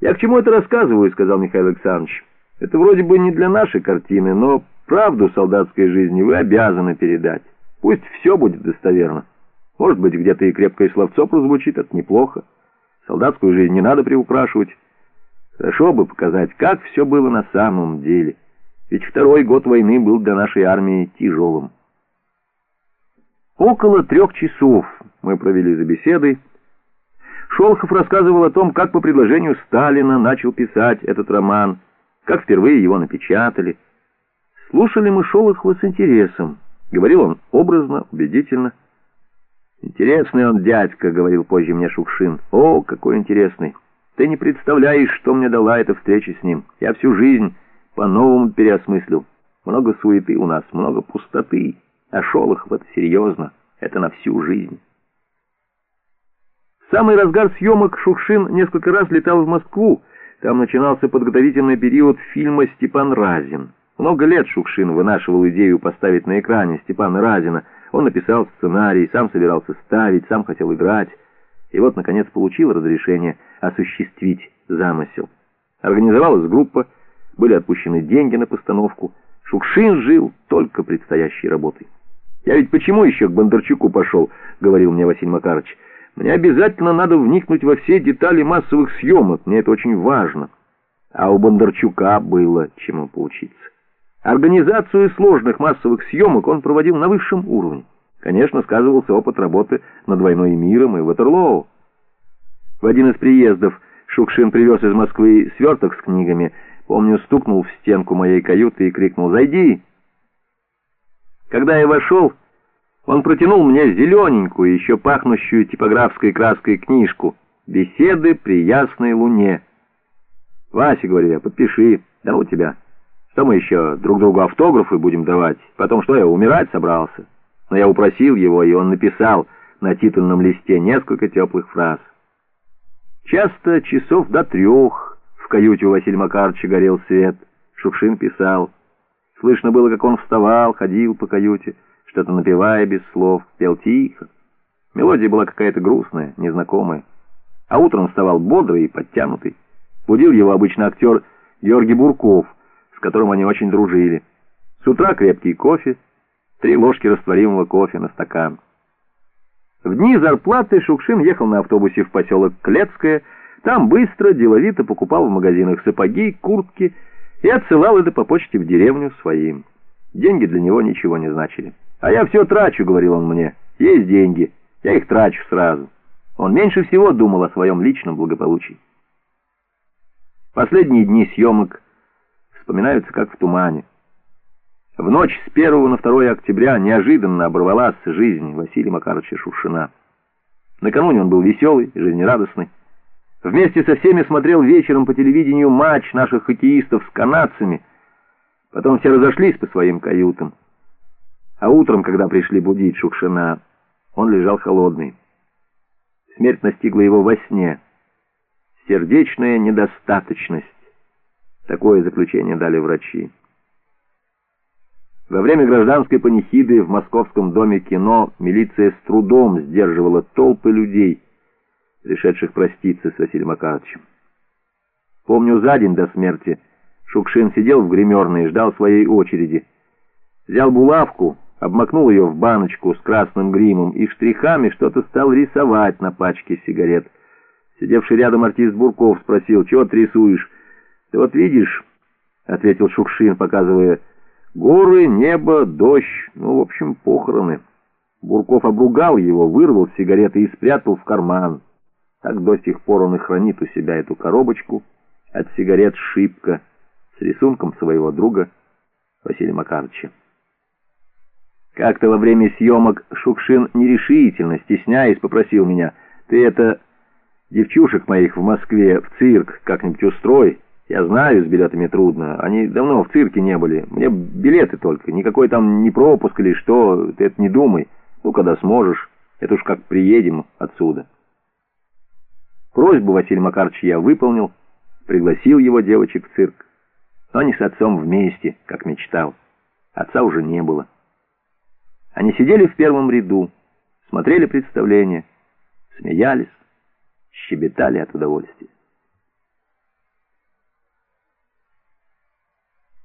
«Я к чему это рассказываю?» — сказал Михаил Александрович. «Это вроде бы не для нашей картины, но правду солдатской жизни вы обязаны передать. Пусть все будет достоверно. Может быть, где-то и крепкое словцо прозвучит, это неплохо. Солдатскую жизнь не надо приукрашивать. Хорошо бы показать, как все было на самом деле. Ведь второй год войны был для нашей армии тяжелым». Около трех часов мы провели за беседой, Шолохов рассказывал о том, как по предложению Сталина начал писать этот роман, как впервые его напечатали. Слушали мы Шолохова с интересом. Говорил он образно, убедительно. «Интересный он дядька», — говорил позже мне Шукшин. «О, какой интересный! Ты не представляешь, что мне дала эта встреча с ним. Я всю жизнь по-новому переосмыслил. Много суеты у нас, много пустоты. А Шолохов — это серьезно, это на всю жизнь». Самый разгар съемок Шукшин несколько раз летал в Москву. Там начинался подготовительный период фильма «Степан Разин». Много лет Шукшин вынашивал идею поставить на экране Степана Разина. Он написал сценарий, сам собирался ставить, сам хотел играть. И вот, наконец, получил разрешение осуществить замысел. Организовалась группа, были отпущены деньги на постановку. Шукшин жил только предстоящей работой. «Я ведь почему еще к Бондарчуку пошел?» — говорил мне Василий Макарович. Мне обязательно надо вникнуть во все детали массовых съемок, мне это очень важно. А у Бондарчука было чему поучиться. Организацию сложных массовых съемок он проводил на высшем уровне. Конечно, сказывался опыт работы над «Войной и миром» и «Ватерлоу». В один из приездов Шукшин привез из Москвы сверток с книгами. Помню, стукнул в стенку моей каюты и крикнул «Зайди!». Когда я вошел... Он протянул мне зелененькую, еще пахнущую типографской краской книжку «Беседы при ясной луне». «Вася, — говорю я, — подпиши, да у тебя. Что мы еще друг другу автографы будем давать? Потом что, я умирать собрался?» Но я упросил его, и он написал на титульном листе несколько теплых фраз. Часто часов до трех в каюте у Василия Макаровича горел свет. Шукшин писал. Слышно было, как он вставал, ходил по каюте что-то напевая без слов, пел тихо. Мелодия была какая-то грустная, незнакомая. А утром вставал бодрый и подтянутый. Будил его обычно актер Георгий Бурков, с которым они очень дружили. С утра крепкий кофе, три ложки растворимого кофе на стакан. В дни зарплаты Шукшин ехал на автобусе в поселок Клецкое, там быстро, деловито покупал в магазинах сапоги, куртки и отсылал это по почте в деревню своим. Деньги для него ничего не значили. «А я все трачу», — говорил он мне. «Есть деньги, я их трачу сразу». Он меньше всего думал о своем личном благополучии. Последние дни съемок вспоминаются как в тумане. В ночь с 1 на 2 октября неожиданно оборвалась жизнь Василия Макаровича Шушина. Накануне он был веселый, жизнерадостный. Вместе со всеми смотрел вечером по телевидению матч наших хоккеистов с канадцами. Потом все разошлись по своим каютам. А утром, когда пришли будить Шукшина, он лежал холодный. Смерть настигла его во сне. Сердечная недостаточность. Такое заключение дали врачи. Во время гражданской панихиды в московском доме кино милиция с трудом сдерживала толпы людей, решивших проститься с Василием Макаровичем. Помню, за день до смерти Шукшин сидел в гримерной и ждал своей очереди. Взял булавку обмакнул ее в баночку с красным гримом и штрихами что-то стал рисовать на пачке сигарет. Сидевший рядом артист Бурков спросил, «Чего ты рисуешь?» «Ты вот видишь», — ответил Шукшин, показывая, «горы, небо, дождь, ну, в общем, похороны». Бурков обругал его, вырвал сигареты и спрятал в карман. Так до сих пор он и хранит у себя эту коробочку от сигарет «Шибко» с рисунком своего друга Василия Макаровича. Как-то во время съемок Шукшин нерешительно, стесняясь, попросил меня, «Ты это девчушек моих в Москве в цирк как-нибудь устрой. Я знаю, с билетами трудно. Они давно в цирке не были. Мне билеты только. Никакой там не пропуск или что. Ты это не думай. Ну, когда сможешь. Это уж как приедем отсюда». Просьбу Василия Макаровича я выполнил, пригласил его девочек в цирк. Но они с отцом вместе, как мечтал. Отца уже не было. Они сидели в первом ряду, смотрели представление, смеялись, щебетали от удовольствия.